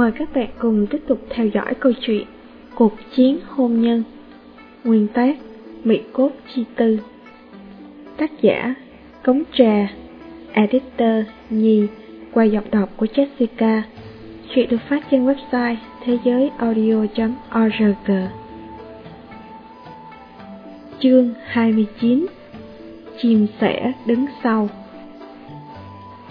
Mời các bạn cùng tiếp tục theo dõi câu chuyện Cuộc chiến hôn nhân, Nguyên tác Mỹ Cốt Chi Tư. Tác giả Cống Trà, Editor Nhi, Qua giọng đọc của Jessica. Chuyện được phát trên website thế giới audio.org Chương 29 Chim sẻ đứng sau.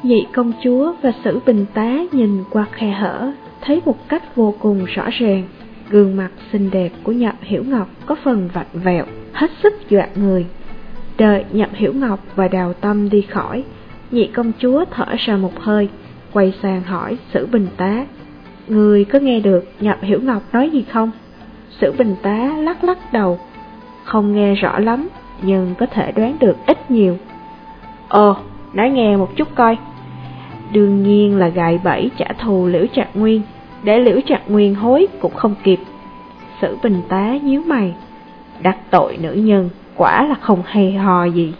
Nhị công chúa và sử bình tá nhìn qua khe hở thấy một cách vô cùng rõ ràng, gương mặt xinh đẹp của Nhậm Hiểu Ngọc có phần vặn vẹo, hết sức dọa người. Đợi Nhậm Hiểu Ngọc và Đào Tâm đi khỏi, nhị công chúa thở ra một hơi, quay sang hỏi Sử Bình Tá. Người có nghe được Nhậm Hiểu Ngọc nói gì không? Sử Bình Tá lắc lắc đầu, không nghe rõ lắm, nhưng có thể đoán được ít nhiều. Ồ, nói nghe một chút coi. Đương nhiên là gài bẫy trả thù Liễu Trạc Nguyên, để Liễu Trạc Nguyên hối cũng không kịp. Sử bình tá nhíu mày, đặt tội nữ nhân, quả là không hay hò gì.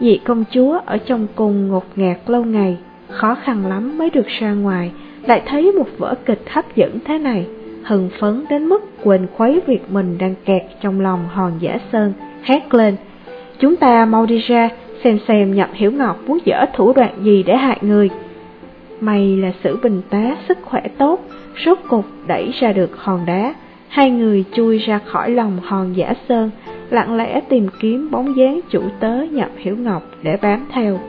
Nhị công chúa ở trong cung ngột ngạt lâu ngày, khó khăn lắm mới được ra ngoài, lại thấy một vở kịch hấp dẫn thế này, hừng phấn đến mức quên khuấy việc mình đang kẹt trong lòng hòn giả sơn, hét lên. Chúng ta mau đi ra, xem xem Nhậm Hiểu Ngọc muốn dở thủ đoạn gì để hại người. May là sử bình tá sức khỏe tốt, rốt cục đẩy ra được hòn đá. Hai người chui ra khỏi lòng hòn giả sơn, lặng lẽ tìm kiếm bóng dáng chủ tớ Nhậm Hiểu Ngọc để bám theo.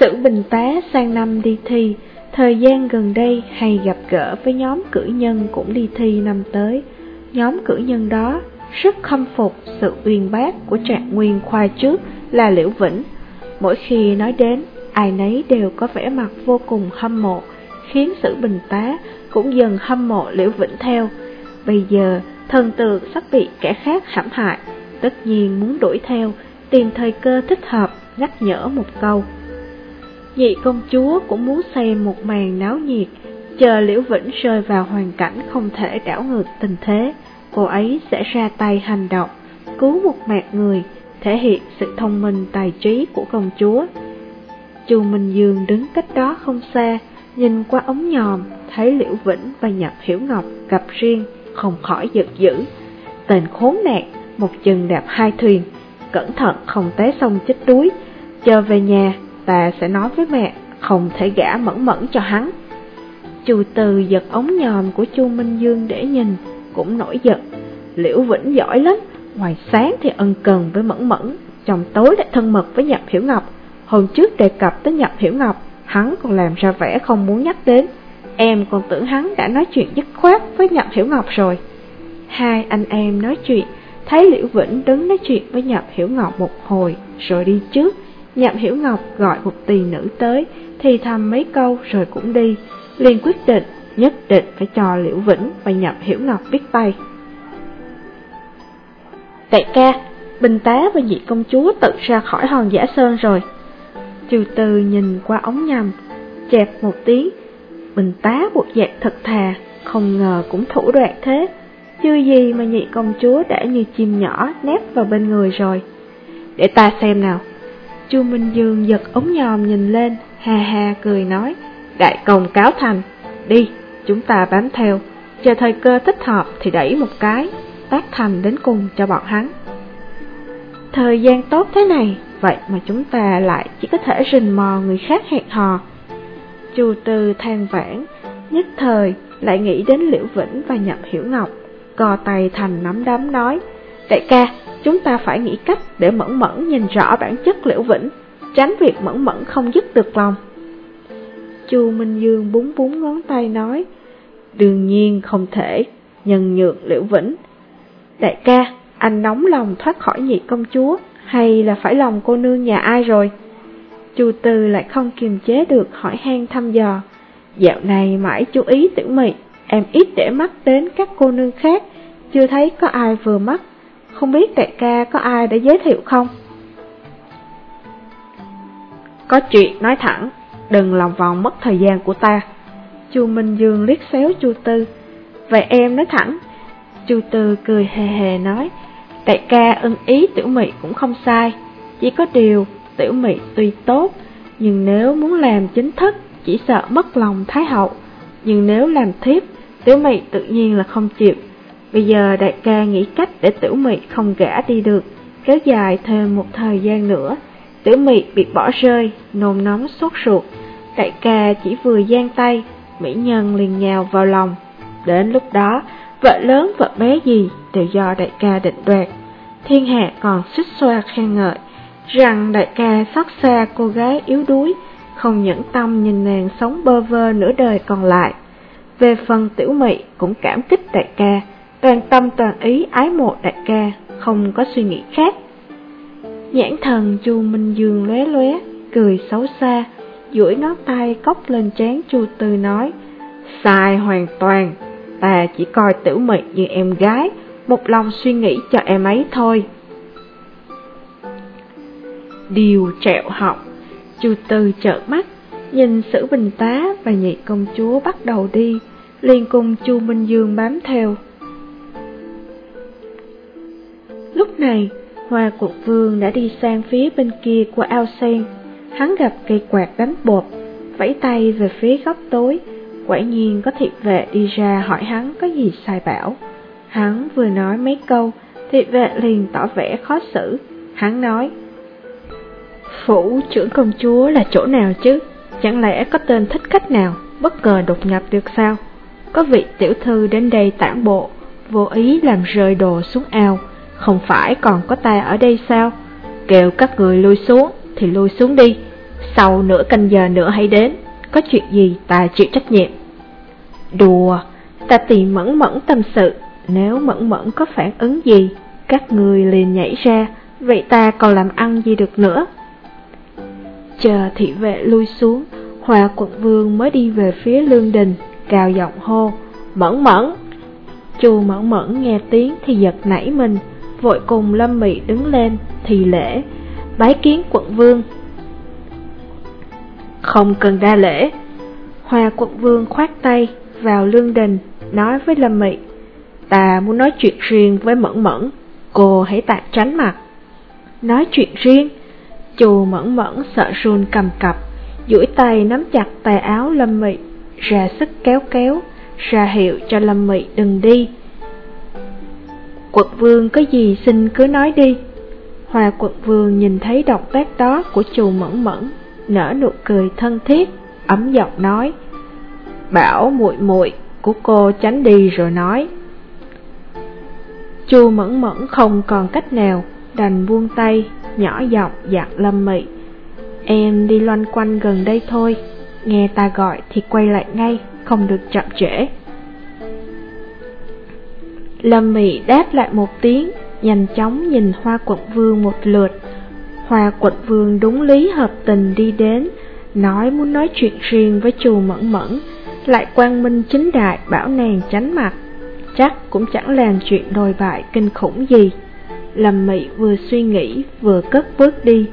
Sử bình tá sang năm đi thi, thời gian gần đây hay gặp gỡ với nhóm cử nhân cũng đi thi năm tới. Nhóm cử nhân đó rất khâm phục sự uyên bác của trạng nguyên khoa trước là Liễu Vĩnh. Mỗi khi nói đến, ai nấy đều có vẻ mặt vô cùng hâm mộ, khiến sự bình tá cũng dần hâm mộ Liễu Vĩnh theo. Bây giờ, thần tượng sắp bị kẻ khác hãm hại, tất nhiên muốn đuổi theo, tìm thời cơ thích hợp, nhắc nhở một câu. Nhị công chúa cũng muốn xem một màn náo nhiệt, chờ Liễu Vĩnh rơi vào hoàn cảnh không thể đảo ngược tình thế cô ấy sẽ ra tay hành động, cứu một mạng người, thể hiện sự thông minh tài trí của công chúa. Chu Minh Dương đứng cách đó không xa, nhìn qua ống nhòm, thấy Liễu Vĩnh và Nhập Hiểu Ngọc gặp riêng, không khỏi giật dữ. Tên khốn nạn, một chân đạp hai thuyền, cẩn thận không té sông chết đuối. Chờ về nhà, ta sẽ nói với mẹ, không thể gả mẫn mẫn cho hắn. Chu Từ giật ống nhòm của Chu Minh Dương để nhìn, cũng nổi giận. Liễu Vĩnh giỏi lắm, ngoài sáng thì ân cần với Mẫn Mẫn, trong tối lại thân mật với Nhậm Hiểu Ngọc. Hôm trước đề cập tới Nhậm Hiểu Ngọc, hắn còn làm ra vẻ không muốn nhắc đến. Em còn tưởng hắn đã nói chuyện dứt khoát với Nhậm Hiểu Ngọc rồi. Hai anh em nói chuyện, thấy Liễu Vĩnh đứng nói chuyện với Nhậm Hiểu Ngọc một hồi, rồi đi trước. Nhậm Hiểu Ngọc gọi một tỳ nữ tới, thì thầm mấy câu rồi cũng đi. liền quyết định nhất định phải cho Liễu Vĩnh và Nhậm Hiểu Ngọc biết tay. Đại ca, Bình tá và nhị công chúa tự ra khỏi hòn giả sơn rồi. Trừ từ nhìn qua ống nhầm, chẹp một tiếng, Bình tá bộ dạng thật thà, không ngờ cũng thủ đoạn thế. Chưa gì mà nhị công chúa đã như chim nhỏ nép vào bên người rồi. Để ta xem nào. Chu Minh Dương giật ống nhòm nhìn lên, ha ha cười nói, đại công cáo thành, đi, chúng ta bám theo, chờ thời cơ thích hợp thì đẩy một cái, tác thành đến cùng cho bọn hắn. Thời gian tốt thế này, vậy mà chúng ta lại chỉ có thể rình mò người khác hẹn hò. Chu Tư than vãn, nhất thời lại nghĩ đến Liễu Vĩnh và Nhậm Hiểu Ngọc, Cò tay thành nắm đấm nói, đại ca, chúng ta phải nghĩ cách để mẫn mẫn nhìn rõ bản chất Liễu Vĩnh, tránh việc mẫn mẫn không dứt được lòng. Chu Minh Dương búng búng ngón tay nói, đương nhiên không thể, nhân nhượng Liễu Vĩnh. Đại ca, anh nóng lòng thoát khỏi nhị công chúa, hay là phải lòng cô nương nhà ai rồi? Chu Từ lại không kiềm chế được hỏi han thăm dò. Dạo này mãi chú ý tiểu mị, em ít để mắt đến các cô nương khác, chưa thấy có ai vừa mắt. Không biết đại ca có ai đã giới thiệu không? Có chuyện nói thẳng, đừng lòng vòng mất thời gian của ta. Chu Minh Dương liếc xéo Chu Tư. Vậy em nói thẳng. Chu Tư cười hề hề nói, đại ca ưng ý tiểu mị cũng không sai, chỉ có điều tiểu mị tuy tốt, nhưng nếu muốn làm chính thức chỉ sợ mất lòng Thái Hậu, nhưng nếu làm thiếp, Tiểu Mị tự nhiên là không chịu. Bây giờ đại ca nghĩ cách để Tiểu Mị không gã đi được, kéo dài thêm một thời gian nữa. Tiểu Mị bị bỏ rơi, nôn nóng sốt ruột. Đại ca chỉ vừa giang tay, mỹ nhân liền nhào vào lòng. Đến lúc đó, vợ lớn vợ bé gì đều do đại ca định đoạt. Thiên hạ còn xích xoa khen ngợi, rằng đại ca xót xa cô gái yếu đuối, không nhẫn tâm nhìn nàng sống bơ vơ nửa đời còn lại. Về phần tiểu mị cũng cảm kích đại ca, toàn tâm toàn ý ái mộ đại ca, không có suy nghĩ khác. Nhãn thần chu Minh Dương lóe lóe, cười xấu xa, duỗi ngón tay cốc lên trán chu Tư nói, sai hoàn toàn, ta chỉ coi tiểu mị như em gái, một lòng suy nghĩ cho em ấy thôi. Điều trẹo họng, chu Tư trợn mắt, nhìn sử bình tá và nhị công chúa bắt đầu đi, liền cùng chu Minh Dương bám theo. Lúc này, Hoa Quận Vương đã đi sang phía bên kia của ao sen. Hắn gặp cây quạt đánh bột, vẫy tay về phía góc tối. Quả nhiên có thị vệ đi ra hỏi hắn có gì sai bảo. Hắn vừa nói mấy câu, thị vệ liền tỏ vẻ khó xử. Hắn nói, Phủ trưởng công chúa là chỗ nào chứ? Chẳng lẽ có tên thích khách nào bất ngờ đột nhập được sao? Có vị tiểu thư đến đây tản bộ, vô ý làm rơi đồ xuống ao, không phải còn có ta ở đây sao? Kêu các người lui xuống thì lui xuống đi, sau nửa canh giờ nữa hãy đến, có chuyện gì ta chịu trách nhiệm. Đùa, ta tìm mẫn mẫn tâm sự, nếu mẫn mẫn có phản ứng gì, các người liền nhảy ra, vậy ta còn làm ăn gì được nữa? Chờ thị vệ lui xuống, Hòa quận vương mới đi về phía lương đình, cao giọng hô, mẫn mẫn. Chu mẫn mẫn nghe tiếng thì giật nảy mình, vội cùng Lâm Mị đứng lên, thì lễ, bái kiến quận vương. Không cần đa lễ. Hoa quận vương khoát tay vào lương đình, nói với Lâm Mị, ta muốn nói chuyện riêng với Mẫn Mẫn, cô hãy tạm tránh mặt. Nói chuyện riêng, chù Mẫn Mẫn sợ run cầm cập, duỗi tay nắm chặt tay áo Lâm Mị, ra sức kéo kéo, ra hiệu cho Lâm Mị đừng đi. Quận vương có gì xin cứ nói đi. Hoa quận vương nhìn thấy động tác đó của chù mẫn mẫn, nở nụ cười thân thiết, ấm giọng nói. Bảo muội muội của cô tránh đi rồi nói. Chu mẫn mẫn không còn cách nào, đành buông tay, nhỏ giọng dặn lâm mị. Em đi loanh quanh gần đây thôi, nghe ta gọi thì quay lại ngay, không được chậm trễ. Lâm Mị đáp lại một tiếng, nhanh chóng nhìn Hoa Quận Vương một lượt. Hoa Quận Vương đúng lý hợp tình đi đến, nói muốn nói chuyện riêng với chù mẫn mẫn, lại quang minh chính đại bảo nàng tránh mặt, chắc cũng chẳng làm chuyện đồi bại kinh khủng gì. Lâm Mị vừa suy nghĩ vừa cất bước đi,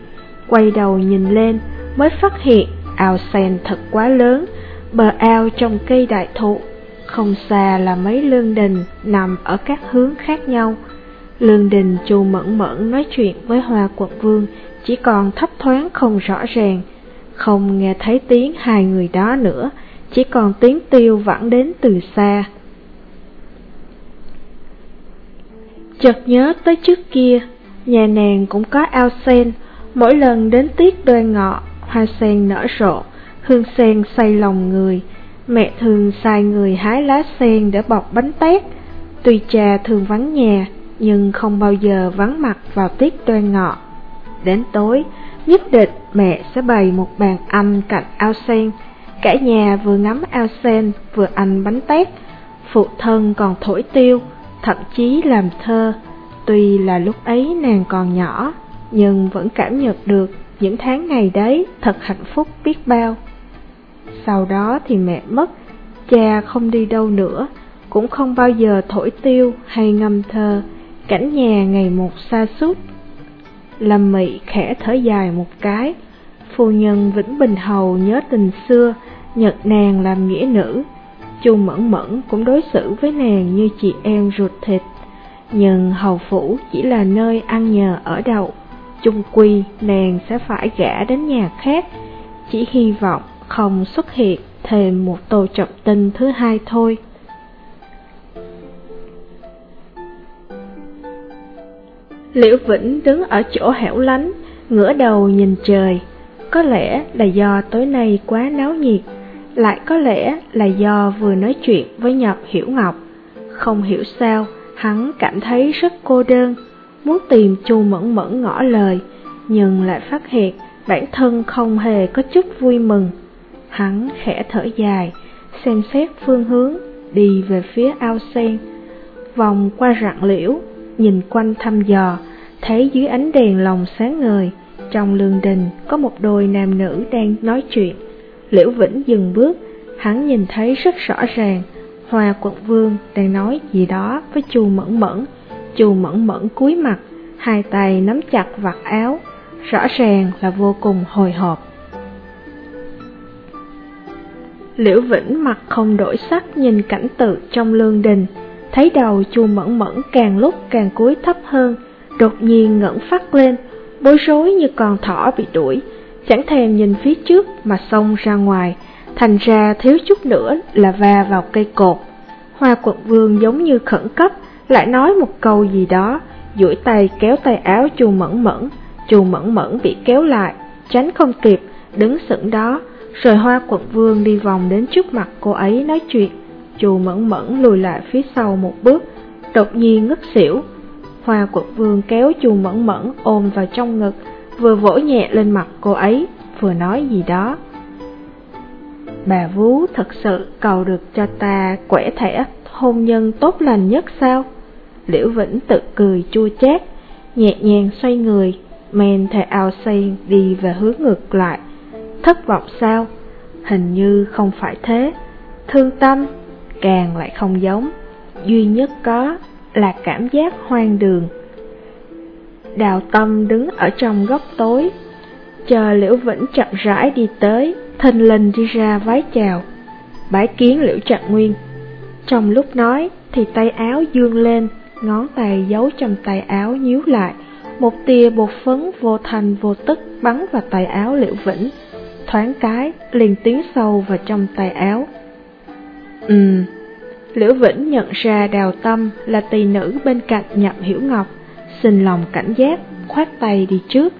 quay đầu nhìn lên mới phát hiện ao sen thật quá lớn, bờ ao trong cây đại thụ không xa là mấy lương đình nằm ở các hướng khác nhau. Lương đình chu mẫn mẫn nói chuyện với Hoa Quật vương chỉ còn thấp thoáng không rõ ràng, không nghe thấy tiếng hai người đó nữa, chỉ còn tiếng tiêu vẳng đến từ xa. Chợt nhớ tới trước kia, nhà nàng cũng có ao sen, mỗi lần đến tiết đoan ngọ, hoa sen nở rộ, hương sen say lòng người, Mẹ thường sai người hái lá sen để bọc bánh tét. Tuy cha thường vắng nhà, nhưng không bao giờ vắng mặt vào tiết đoan ngọ. Đến tối, nhất định mẹ sẽ bày một bàn ăn cạnh ao sen. Cả nhà vừa ngắm ao sen, vừa ăn bánh tét. Phụ thân còn thổi tiêu, thậm chí làm thơ. Tuy là lúc ấy nàng còn nhỏ, nhưng vẫn cảm nhận được những tháng ngày đấy thật hạnh phúc biết bao. Sau đó thì mẹ mất, cha không đi đâu nữa, cũng không bao giờ thổi tiêu hay ngâm thơ, cảnh nhà ngày một xa suốt. Lâm Mị khẽ thở dài một cái, phu nhân Vĩnh Bình Hầu nhớ tình xưa, nhật nàng làm nghĩa nữ. Chu Mẫn Mẫn cũng đối xử với nàng như chị em ruột thịt, nhưng hầu phủ chỉ là nơi ăn nhờ ở đậu, chung quy nàng sẽ phải gả đến nhà khác, chỉ hy vọng không xuất hiện thêm một tô trọng tinh thứ hai thôi. Liễu Vĩnh đứng ở chỗ hẻo lánh, ngửa đầu nhìn trời. Có lẽ là do tối nay quá náo nhiệt, lại có lẽ là do vừa nói chuyện với Nhập Hiểu Ngọc. Không hiểu sao, hắn cảm thấy rất cô đơn, muốn tìm Chu Mẫn Mẫn ngỏ lời, nhưng lại phát hiện bản thân không hề có chút vui mừng. Hắn khẽ thở dài, xem xét phương hướng, đi về phía ao sen, vòng qua rặng liễu, nhìn quanh thăm dò, thấy dưới ánh đèn lồng sáng ngời, trong lương đình có một đôi nam nữ đang nói chuyện. Liễu Vĩnh dừng bước, hắn nhìn thấy rất rõ ràng, Hoa quận vương đang nói gì đó với chu mẫn mẫn. Chu mẫn mẫn cúi mặt, hai tay nắm chặt vạt áo, rõ ràng là vô cùng hồi hộp. Liễu Vĩnh mặt không đổi sắc nhìn cảnh tượng trong lương đình, thấy đầu chu mẫn mẫn càng lúc càng cúi thấp hơn, đột nhiên ngẩng phát lên, bối rối như con thỏ bị đuổi, chẳng thèm nhìn phía trước mà xông ra ngoài, thành ra thiếu chút nữa là va vào cây cột. Hoa quận vương giống như khẩn cấp, lại nói một câu gì đó, duỗi tay kéo tay áo chu mẫn mẫn, chu mẫn mẫn bị kéo lại, tránh không kịp, đứng sững đó, rồi hoa quận vương đi vòng đến trước mặt cô ấy nói chuyện, chu mẫn mẫn lùi lại phía sau một bước, đột nhiên ngất xỉu. Hoa quật vương kéo chu mẫn mẫn ôm vào trong ngực, vừa vỗ nhẹ lên mặt cô ấy, vừa nói gì đó. Bà Vú thật sự cầu được cho ta quẻ thẻ hôn nhân tốt lành nhất sao? Liễu Vĩnh tự cười chua chát, nhẹ nhàng xoay người, men theo ao xây đi về hướng ngược lại. Thất vọng sao? Hình như không phải thế. Thương tâm, càng lại không giống. Duy nhất có là cảm giác hoang đường. Đào Tâm đứng ở trong góc tối, chờ Liễu Vĩnh chậm rãi đi tới, thình lình đi ra vái chào. Bái kiến Liễu Trạng Nguyên. Trong lúc nói thì tay áo dương lên, ngón tay giấu trong tay áo nhíu lại, một tia bột phấn vô thành vô tức bắn vào tay áo Liễu Vĩnh, thoáng cái liền tiến sâu vào trong tay áo. Ừm, Liễu Vĩnh nhận ra Đào Tâm là tỳ nữ bên cạnh Nhậm Hiểu Ngọc, xin lòng cảnh giác, khoát tay đi trước.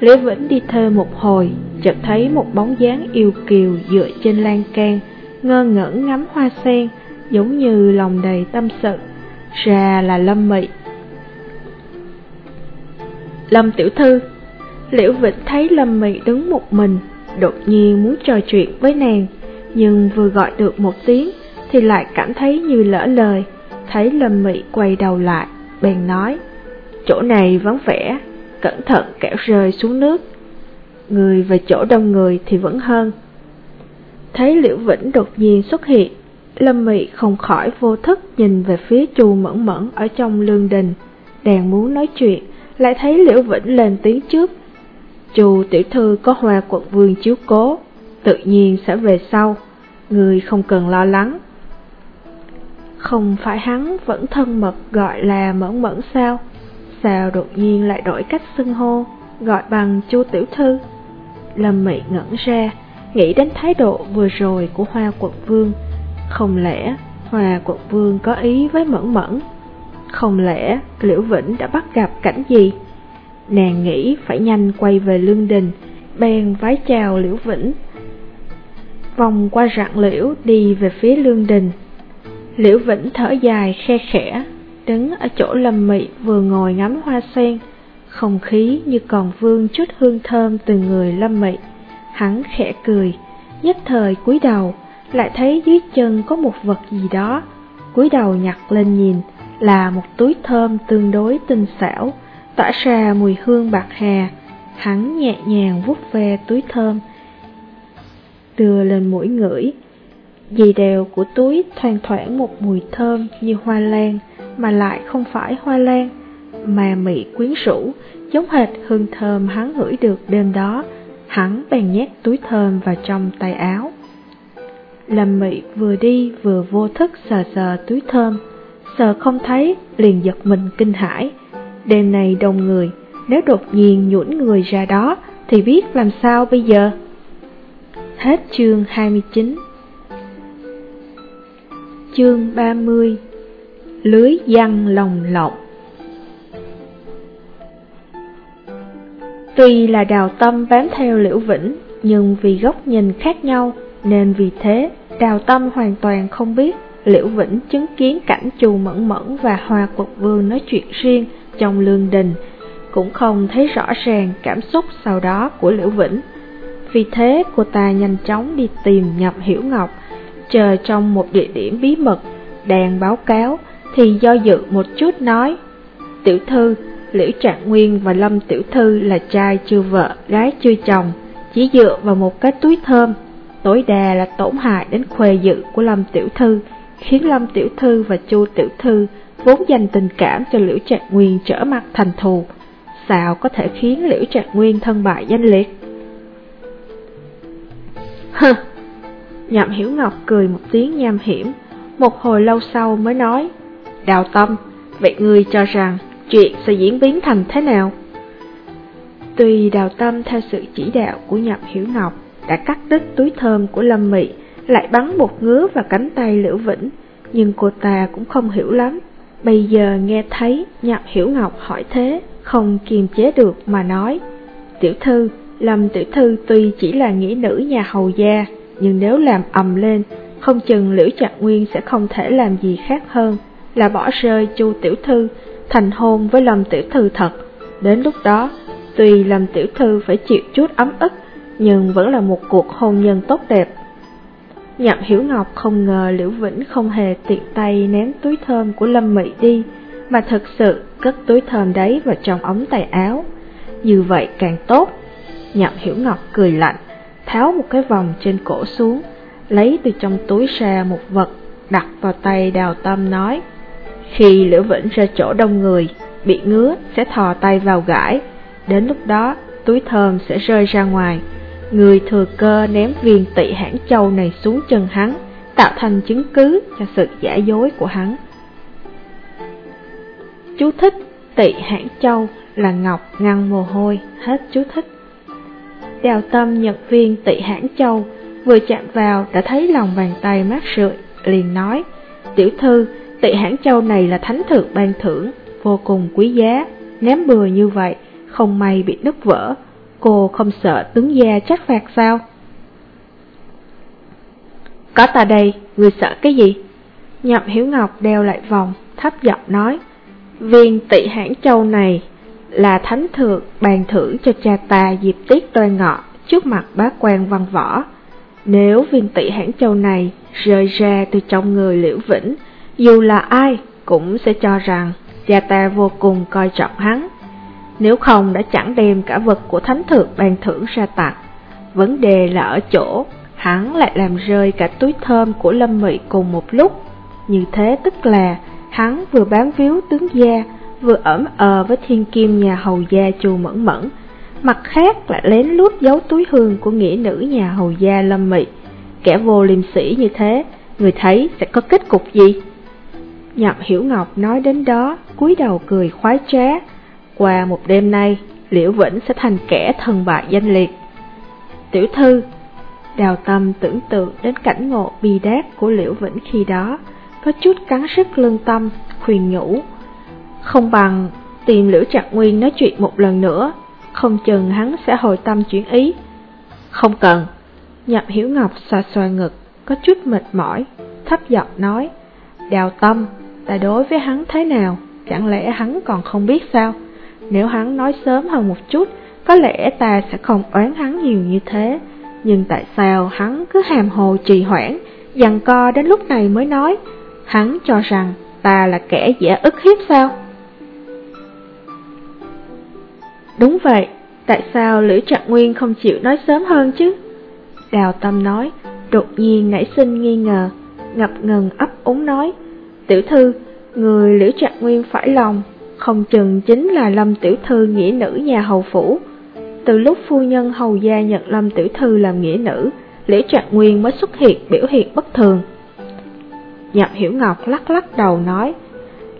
Liễu Vĩnh đi thơ một hồi, chợt thấy một bóng dáng yêu kiều dựa trên lan can, ngơ ngẩn ngắm hoa sen, giống như lòng đầy tâm sự, ra là Lâm Mị. Lâm Tiểu Thư Liễu Vĩnh thấy Lâm Mị đứng một mình, đột nhiên muốn trò chuyện với nàng, nhưng vừa gọi được một tiếng thì lại cảm thấy như lỡ lời, thấy Lâm Mị quay đầu lại, bèn nói, chỗ này vắng vẻ, cẩn thận kẻo rơi xuống nước. Người về chỗ đông người thì vẫn hơn. Thấy Liễu Vĩnh đột nhiên xuất hiện, Lâm Mị không khỏi vô thức nhìn về phía Chu Mẫn Mẫn ở trong lương đình, đang muốn nói chuyện, lại thấy Liễu Vĩnh lên tiếng trước. Chu tiểu thư có hoa quận vương chiếu cố, tự nhiên sẽ về sau, người không cần lo lắng. Không phải hắn vẫn thân mật gọi là Mẫn Mẫn sao? Sao đột nhiên lại đổi cách xưng hô, gọi bằng Chu tiểu thư? Lâm Mị ngẩn ra, nghĩ đến thái độ vừa rồi của Hoa Quận Vương, không lẽ Hoa quận vương có ý với Mẫn Mẫn? Không lẽ Liễu Vĩnh đã bắt gặp cảnh gì? Nàng nghĩ phải nhanh quay về lương đình, bèn vái chào Liễu Vĩnh. Vòng qua rặng liễu đi về phía lương đình. Liễu Vĩnh thở dài khe khẽ, đứng ở chỗ lâm mị vừa ngồi ngắm hoa sen, không khí như còn vương chút hương thơm từ người lâm mị. Hắn khẽ cười, nhất thời cúi đầu, lại thấy dưới chân có một vật gì đó, cúi đầu nhặt lên nhìn, là một túi thơm tương đối tinh xảo, tỏa ra mùi hương bạc hà. Hắn nhẹ nhàng vuốt ve túi thơm, đưa lên mũi ngửi. Dì đều của túi thoang thoảng một mùi thơm như hoa lan, mà lại không phải hoa lan, mà mị quyến rũ, giống hệt hương thơm hắn ngửi được đêm đó. Hắn bèn nhét túi thơm vào trong tay áo. Lâm Mị vừa đi vừa vô thức sờ sờ túi thơm, sờ không thấy, liền giật mình kinh hãi. Đêm này đông người, nếu đột nhiên nhũn người ra đó, thì biết làm sao bây giờ? Hết chương 29 Chương 30 Lưới văn lồng lộng Tuy là đào tâm bám theo Liễu Vĩnh, nhưng vì góc nhìn khác nhau, nên vì thế đào tâm hoàn toàn không biết Liễu Vĩnh chứng kiến cảnh chù Mẫn Mẫn và Hoa Quật Vương nói chuyện riêng trong lương đình, cũng không thấy rõ ràng cảm xúc sau đó của Liễu Vĩnh. Vì thế cô ta nhanh chóng đi tìm Nhập Hiểu Ngọc, chờ trong một địa điểm bí mật, đang báo cáo, thì do dự một chút nói, Tiểu thư, Liễu Trạng Nguyên và Lâm Tiểu Thư là trai chưa vợ, gái chưa chồng, chỉ dựa vào một cái túi thơm, tối đa là tổn hại đến khuê dự của Lâm Tiểu Thư, khiến Lâm Tiểu Thư và Chu Tiểu Thư vốn dành tình cảm cho Liễu Trạng Nguyên trở mặt thành thù, sao có thể khiến Liễu Trạng Nguyên thân bại danh liệt? Hừ, Nhậm Hiểu Ngọc cười một tiếng nham hiểm, một hồi lâu sau mới nói, Đào Tâm, vậy ngươi cho rằng chuyện sẽ diễn biến thành thế nào? Tuy Đào Tâm theo sự chỉ đạo của Nhậm Hiểu Ngọc đã cắt đứt túi thơm của Lâm Mị, lại bắn một ngứa vào cánh tay Liễu Vĩnh, nhưng cô ta cũng không hiểu lắm. Bây giờ nghe thấy Nhậm Hiểu Ngọc hỏi thế, không kiềm chế được mà nói. Tiểu thư, Lâm Tiểu thư tuy chỉ là nghĩa nữ nhà hầu gia, nhưng nếu làm ầm lên, không chừng Liễu Trạng Nguyên sẽ không thể làm gì khác hơn là bỏ rơi Chu Tiểu thư, thành hôn với Lâm Tiểu thư thật. Đến lúc đó, tuy Lâm Tiểu thư phải chịu chút ấm ức, nhưng vẫn là một cuộc hôn nhân tốt đẹp. Nhậm Hiểu Ngọc không ngờ Liễu Vĩnh không hề tiện tay ném túi thơm của Lâm Mị đi, mà thật sự cất túi thơm đấy vào trong ống tay áo. Như vậy càng tốt. Nhậm Hiểu Ngọc cười lạnh, tháo một cái vòng trên cổ xuống, lấy từ trong túi ra một vật, đặt vào tay đào tâm nói. Khi Liễu Vĩnh ra chỗ đông người, bị ngứa sẽ thò tay vào gãi, đến lúc đó túi thơm sẽ rơi ra ngoài. Người thừa cơ ném viên tị hãng châu này xuống chân hắn, tạo thành chứng cứ cho sự giả dối của hắn. Chú thích tị hãng châu là ngọc ngăn mồ hôi, hết chú thích. Đào tâm nhập viên tị hãn châu, vừa chạm vào đã thấy lòng bàn tay mát rượi, liền nói, tiểu thư, tị hãn châu này là thánh thượng ban thưởng, vô cùng quý giá, ném bừa như vậy, không may bị nứt vỡ, cô không sợ tướng gia trách phạt sao? Có ta đây, người sợ cái gì? Nhậm Hiếu Ngọc đeo lại vòng, thấp giọng nói, viên tị hãn châu này là thánh thượng bàn thưởng cho cha ta dịp tiết toan ngọ trước mặt bá quan văn võ. Nếu viên tỷ hãng châu này rơi ra từ trong người liễu vĩnh, dù là ai cũng sẽ cho rằng cha ta vô cùng coi trọng hắn. Nếu không đã chẳng đem cả vật của thánh thượng ban thưởng ra tặng. Vấn đề là ở chỗ, hắn lại làm rơi cả túi thơm của Lâm Mị cùng một lúc. Như thế tức là hắn vừa bám víu tướng gia, vừa ẩm ờ với thiên kim nhà hầu gia chu mẫn mẫn, mặt khác lại lén lút giấu túi hương của nghĩa nữ nhà hầu gia Lâm Mị. Kẻ vô liêm sĩ như thế, người thấy sẽ có kết cục gì? Nhậm Hiểu Ngọc nói đến đó, cúi đầu cười khoái trá. Qua một đêm nay, Liễu Vĩnh sẽ thành kẻ thần bại danh liệt. Tiểu thư, đào tâm tưởng tượng đến cảnh ngộ bi đát của Liễu Vĩnh khi đó, có chút cắn sức lương tâm, khuyên nhủ. Không bằng tìm Liễu Trạc Nguyên nói chuyện một lần nữa, không chừng hắn sẽ hồi tâm chuyển ý. Không cần. Nhậm Hiểu Ngọc xoa xoa ngực, có chút mệt mỏi, thấp giọng nói. Đào tâm, ta đối với hắn thế nào, chẳng lẽ hắn còn không biết sao? Nếu hắn nói sớm hơn một chút, có lẽ ta sẽ không oán hắn nhiều như thế. Nhưng tại sao hắn cứ hàm hồ trì hoãn, dằn co đến lúc này mới nói, hắn cho rằng ta là kẻ dễ ức hiếp sao? Đúng vậy, tại sao Lữ Trạng Nguyên không chịu nói sớm hơn chứ? Đào Tâm nói, đột nhiên nảy sinh nghi ngờ, ngập ngừng ấp úng nói, Tiểu thư, người lữ Trạng Nguyên phải lòng, không chừng chính là Lâm Tiểu Thư nghĩa nữ nhà hầu phủ. Từ lúc phu nhân hầu gia nhận Lâm Tiểu Thư làm nghĩa nữ, lữ Trạng Nguyên mới xuất hiện biểu hiện bất thường. Nhậm Hiểu Ngọc lắc lắc đầu nói,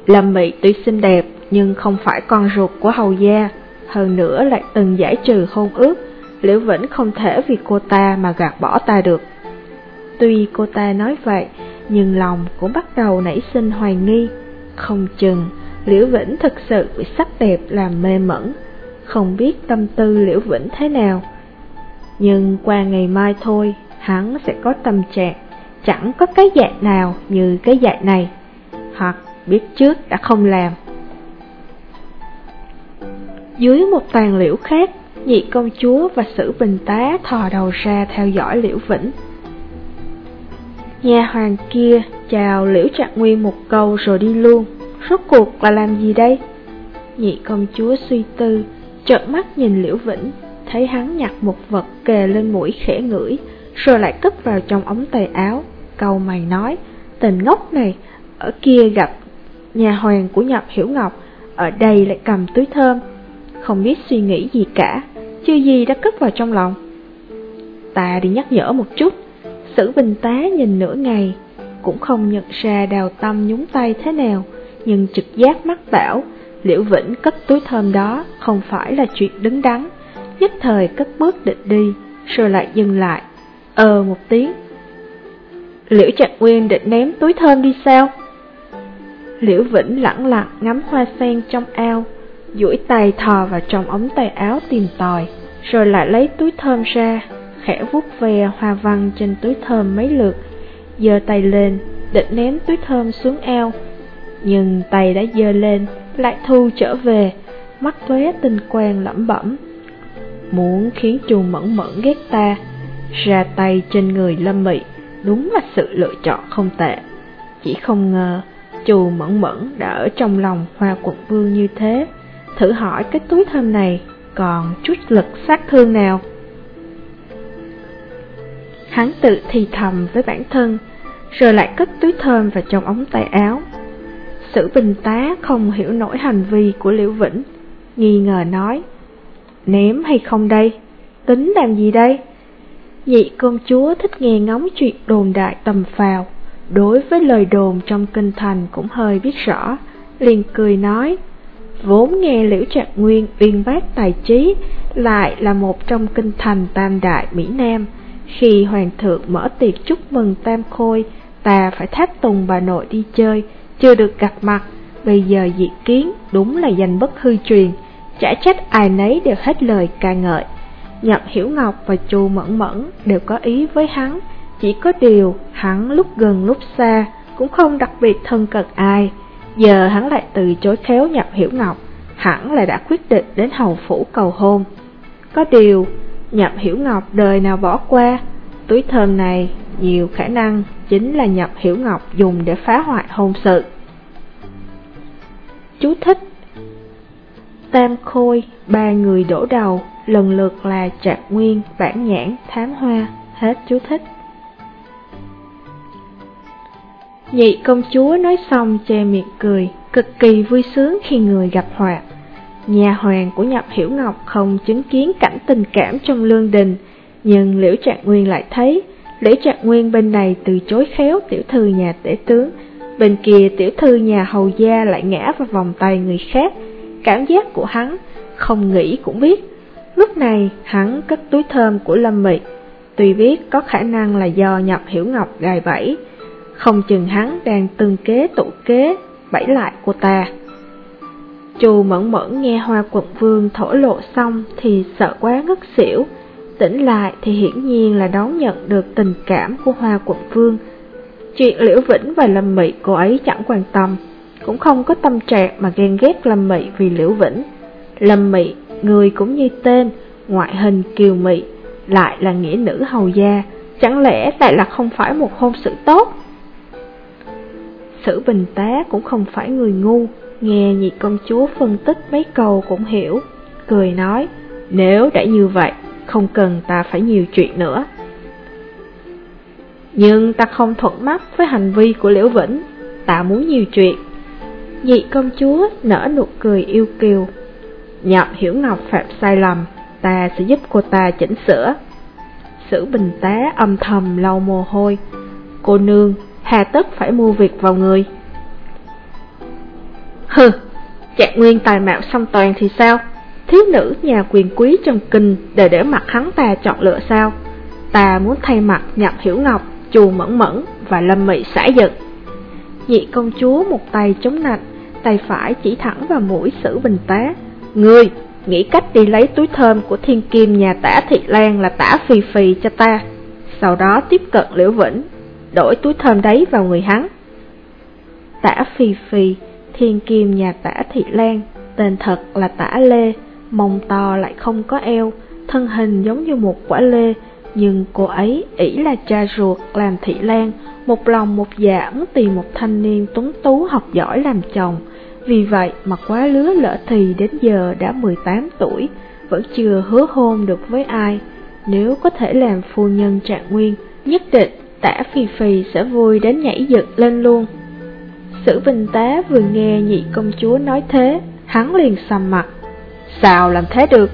Lâm Mị tuy xinh đẹp nhưng không phải con ruột của hầu gia, hơn nữa lại từng giải trừ hôn ước, Liễu Vĩnh không thể vì cô ta mà gạt bỏ ta được. Tuy cô ta nói vậy, nhưng lòng cũng bắt đầu nảy sinh hoài nghi. Không chừng, Liễu Vĩnh thực sự bị sắc đẹp làm mê mẩn, không biết tâm tư Liễu Vĩnh thế nào. Nhưng qua ngày mai thôi, hắn sẽ có tâm trạng, chẳng có cái dạng nào như cái dạng này, hoặc biết trước đã không làm. Dưới một tàn liễu khác, nhị công chúa và sử bình tá thò đầu ra theo dõi liễu vĩnh. Nhà hoàng kia chào liễu trạng nguyên một câu rồi đi luôn, rốt cuộc là làm gì đây? Nhị công chúa suy tư, trợn mắt nhìn liễu vĩnh, thấy hắn nhặt một vật kề lên mũi khẽ ngửi, rồi lại cất vào trong ống tay áo. Câu mày nói, tình ngốc này, ở kia gặp nhà hoàng của nhập hiểu ngọc, ở đây lại cầm túi thơm, không biết suy nghĩ gì cả, chưa gì đã cất vào trong lòng. Ta đi nhắc nhở một chút, sử bình tá nhìn nửa ngày, cũng không nhận ra đào tâm nhúng tay thế nào, nhưng trực giác mắc bảo, liễu vĩnh cất túi thơm đó không phải là chuyện đứng đắn, nhất thời cất bước định đi, rồi lại dừng lại, ờ một tiếng. Liễu Trạch Nguyên định ném túi thơm đi sao? Liễu Vĩnh lặng lặng ngắm hoa sen trong ao, duỗi tay thò vào trong ống tay áo tìm tòi, rồi lại lấy túi thơm ra, khẽ vuốt ve hoa văn trên túi thơm mấy lượt, giơ tay lên, định ném túi thơm xuống eo, Nhưng tay đã giơ lên, lại thu trở về, mắt lóe tinh quang lẩm bẩm. Muốn khiến chu mẫn mẫn ghét ta, ra tay trên người lâm mị, đúng là sự lựa chọn không tệ. Chỉ không ngờ, chu mẫn mẫn đã ở trong lòng hoa quận vương như thế thử hỏi cái túi thơm này còn chút lực sát thương nào. Hắn tự thì thầm với bản thân, rồi lại cất túi thơm vào trong ống tay áo. Sử bình tá không hiểu nổi hành vi của Liễu Vĩnh, nghi ngờ nói, ném hay không đây? Tính làm gì đây? Nhị công chúa thích nghe ngóng chuyện đồn đại tầm phào, đối với lời đồn trong kinh thành cũng hơi biết rõ, liền cười nói, vốn nghe Liễu Trạng Nguyên uyên bác tài trí, lại là một trong kinh thành tam đại Mỹ Nam. Khi Hoàng thượng mở tiệc chúc mừng tam khôi, ta phải tháp tùng bà nội đi chơi, chưa được gặp mặt, bây giờ dị kiến đúng là danh bất hư truyền, chả trách ai nấy đều hết lời ca ngợi. Nhậm Hiểu Ngọc và Chu Mẫn Mẫn đều có ý với hắn, chỉ có điều hắn lúc gần lúc xa cũng không đặc biệt thân cận ai. Giờ hắn lại từ chối khéo nhập hiểu ngọc, hẳn là đã quyết định đến hầu phủ cầu hôn. Có điều, nhập hiểu ngọc đời nào bỏ qua, túi thơm này nhiều khả năng chính là nhập hiểu ngọc dùng để phá hoại hôn sự. Chú thích Tam Khôi, ba người đổ đầu, lần lượt là Trạc Nguyên, Bản Nhãn, Thám Hoa, hết chú thích. Nhị công chúa nói xong che miệng cười, cực kỳ vui sướng khi người gặp họa. Nhà hoàng của Nhập Hiểu Ngọc không chứng kiến cảnh tình cảm trong lương đình, nhưng Liễu Trạng Nguyên lại thấy, Liễu Trạng Nguyên bên này từ chối khéo tiểu thư nhà tể tướng, bên kia tiểu thư nhà hầu gia lại ngã vào vòng tay người khác. Cảm giác của hắn, không nghĩ cũng biết. Lúc này, hắn cất túi thơm của Lâm Mị, tuy biết có khả năng là do Nhập Hiểu Ngọc gài bẫy, không chừng hắn đang từng kế tụ kế, bẫy lại cô ta. Chu mẫn mẫn nghe hoa quận vương thổ lộ xong thì sợ quá ngất xỉu, tỉnh lại thì hiển nhiên là đón nhận được tình cảm của hoa quận vương. Chuyện Liễu Vĩnh và Lâm Mị cô ấy chẳng quan tâm, cũng không có tâm trạng mà ghen ghét Lâm Mị vì Liễu Vĩnh. Lâm Mị, người cũng như tên, ngoại hình kiều mị, lại là nghĩa nữ hầu gia, chẳng lẽ lại là không phải một hôn sự tốt? Sử bình tá cũng không phải người ngu, nghe nhị công chúa phân tích mấy câu cũng hiểu, cười nói, nếu đã như vậy, không cần ta phải nhiều chuyện nữa. Nhưng ta không thuận mắt với hành vi của Liễu Vĩnh, ta muốn nhiều chuyện. Nhị công chúa nở nụ cười yêu kiều. Nhậm hiểu ngọc phạm sai lầm, ta sẽ giúp cô ta chỉnh sửa. Sử bình tá âm thầm lau mồ hôi. Cô nương hà tất phải mua việc vào người. Hừ, trạng nguyên tài mạo song toàn thì sao? thiếu nữ nhà quyền quý trong kinh để để mặt hắn ta chọn lựa sao? Ta muốn thay mặt nhập hiểu ngọc, chù mẫn mẫn và lâm mị xả giật. Nhị công chúa một tay chống nạnh, tay phải chỉ thẳng vào mũi sử bình tá. Ngươi, nghĩ cách đi lấy túi thơm của thiên kim nhà tả thị lan là tả phì phì cho ta. Sau đó tiếp cận liễu vĩnh, đổi túi thơm đấy vào người hắn. Tả phì phì, thiên kim nhà tả thị lan, tên thật là tả lê, mông to lại không có eo, thân hình giống như một quả lê, nhưng cô ấy ỷ là cha ruột làm thị lan, một lòng một dạ muốn tìm một thanh niên tuấn tú học giỏi làm chồng. Vì vậy mà quá lứa lỡ thì đến giờ đã 18 tuổi, vẫn chưa hứa hôn được với ai. Nếu có thể làm phu nhân trạng nguyên, nhất định tả phì phì sẽ vui đến nhảy dựng lên luôn. Sử Bình Tá vừa nghe nhị công chúa nói thế, hắn liền sầm mặt. Sao làm thế được?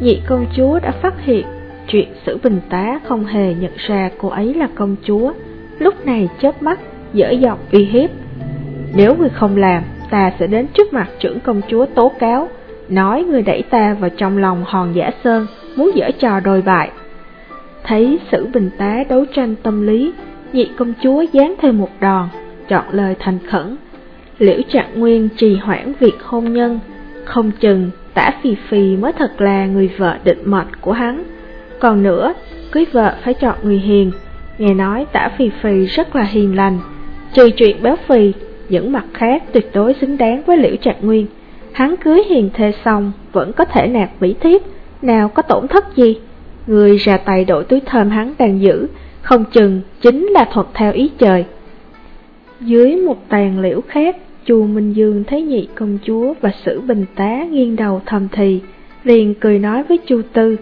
Nhị công chúa đã phát hiện chuyện Sử Bình Tá không hề nhận ra cô ấy là công chúa, lúc này chớp mắt, dở giọng uy hiếp. Nếu người không làm, ta sẽ đến trước mặt trưởng công chúa tố cáo, nói người đẩy ta vào trong lòng hòn giả sơn, muốn dở trò đồi bại. Thấy Sử Bình Tá đấu tranh tâm lý, nhị công chúa dán thêm một đòn, chọn lời thành khẩn. Liễu Trạng Nguyên trì hoãn việc hôn nhân, không chừng tả phì phì mới thật là người vợ định mệnh của hắn. Còn nữa, cưới vợ phải chọn người hiền, nghe nói tả phì phì rất là hiền lành. Trừ chuyện béo phì, những mặt khác tuyệt đối xứng đáng với Liễu Trạng Nguyên. Hắn cưới hiền thê xong, vẫn có thể nạp mỹ thiếp, nào có tổn thất gì. Người ra tay đổi túi thơm hắn đang giữ, không chừng chính là thuật theo ý trời. Dưới một tàn liễu khác, Chu Minh Dương thấy nhị công chúa và sử bình tá nghiêng đầu thầm thì, liền cười nói với Chu Tư.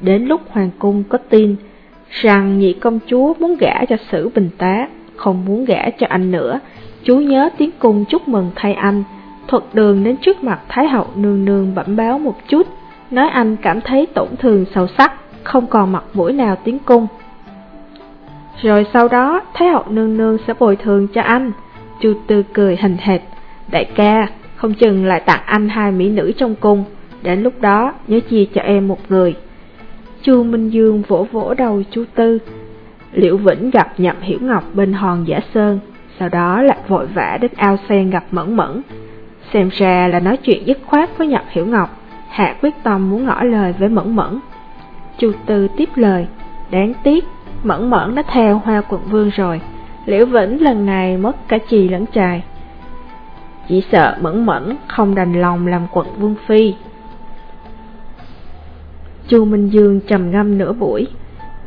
Đến lúc hoàng cung có tin rằng nhị công chúa muốn gả cho sử bình tá, không muốn gả cho anh nữa, chú nhớ tiếng cung chúc mừng thay anh, thuật đường đến trước mặt Thái hậu nương nương bẩm báo một chút, nói anh cảm thấy tổn thương sâu sắc, không còn mặt mũi nào tiến cung. Rồi sau đó, Thái hậu nương nương sẽ bồi thường cho anh. Chu Tư cười hình hệt. Đại ca, không chừng lại tặng anh hai mỹ nữ trong cung. Đến lúc đó, nhớ chia cho em một người. Chu Minh Dương vỗ vỗ đầu Chu Tư. Liễu Vĩnh gặp Nhậm Hiểu Ngọc bên hòn giả sơn, sau đó lại vội vã đến ao sen gặp Mẫn Mẫn. Xem ra là nói chuyện dứt khoát với Nhậm Hiểu Ngọc, Hạ quyết tâm muốn ngỏ lời với Mẫn Mẫn. Chu Tư tiếp lời, đáng tiếc Mẫn mẫn đã theo hoa quận vương rồi. Liễu Vĩnh lần này mất cả chì lẫn trài. Chỉ sợ mẫn mẫn không đành lòng làm quận vương phi. Chu Minh Dương trầm ngâm nửa buổi.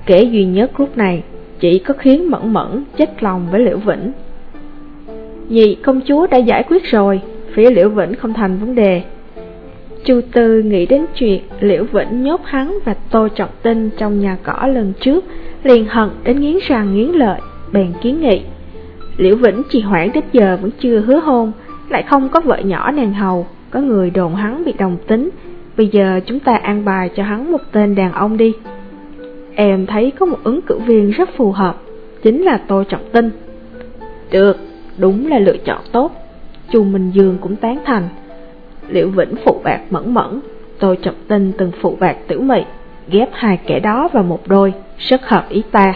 Kể duy nhất lúc này Chỉ có khiến mẫn mẫn chết lòng với Liễu Vĩnh. Nhị công chúa đã giải quyết rồi Phía Liễu Vĩnh không thành vấn đề. Chu Tư nghĩ đến chuyện Liễu Vĩnh nhốt hắn và Tô Trọng Tinh trong nhà cỏ lần trước liền hận đến nghiến răng nghiến lợi, bèn kiến nghị. Liễu Vĩnh trì hoãn đến giờ vẫn chưa hứa hôn, lại không có vợ nhỏ nàng hầu, có người đồn hắn bị đồng tính, bây giờ chúng ta an bài cho hắn một tên đàn ông đi. Em thấy có một ứng cử viên rất phù hợp, chính là Tô Trọng Tinh. Được, đúng là lựa chọn tốt. Chu Minh Dương cũng tán thành. Liễu Vĩnh phụ bạc mẫn mẫn, tôi Trọng tin từng phụ bạc tiểu mị, ghép hai kẻ đó vào một đôi rất hợp ý ta.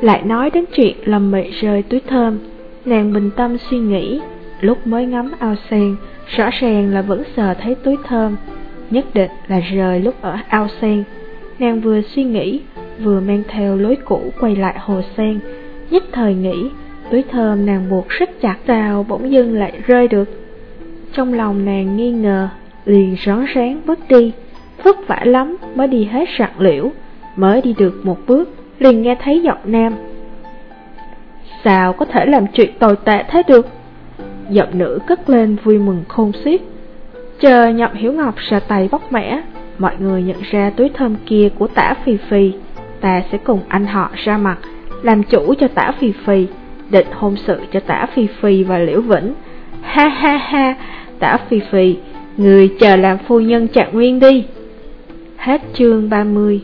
Lại nói đến chuyện lầm mị rơi túi thơm, nàng bình tâm suy nghĩ, lúc mới ngắm ao sen, rõ ràng là vẫn sờ thấy túi thơm, nhất định là rời lúc ở ao sen. Nàng vừa suy nghĩ, vừa mang theo lối cũ quay lại hồ sen, nhất thời nghĩ, túi thơm nàng buộc rất chặt vào bỗng dưng lại rơi được. Trong lòng nàng nghi ngờ, liền rón rén bước đi, vất vả lắm mới đi hết sạc liễu, mới đi được một bước, liền nghe thấy giọng nam. Sao có thể làm chuyện tồi tệ thế được? Giọng nữ cất lên vui mừng khôn xiết. Chờ nhậm hiểu ngọc ra tay bóc mẻ, mọi người nhận ra túi thơm kia của tả phi phi, ta sẽ cùng anh họ ra mặt, làm chủ cho tả phi phi, định hôn sự cho tả phi phi và liễu vĩnh. Ha ha ha, tả phì phì người chờ làm phu nhân trạng nguyên đi. Hết chương 30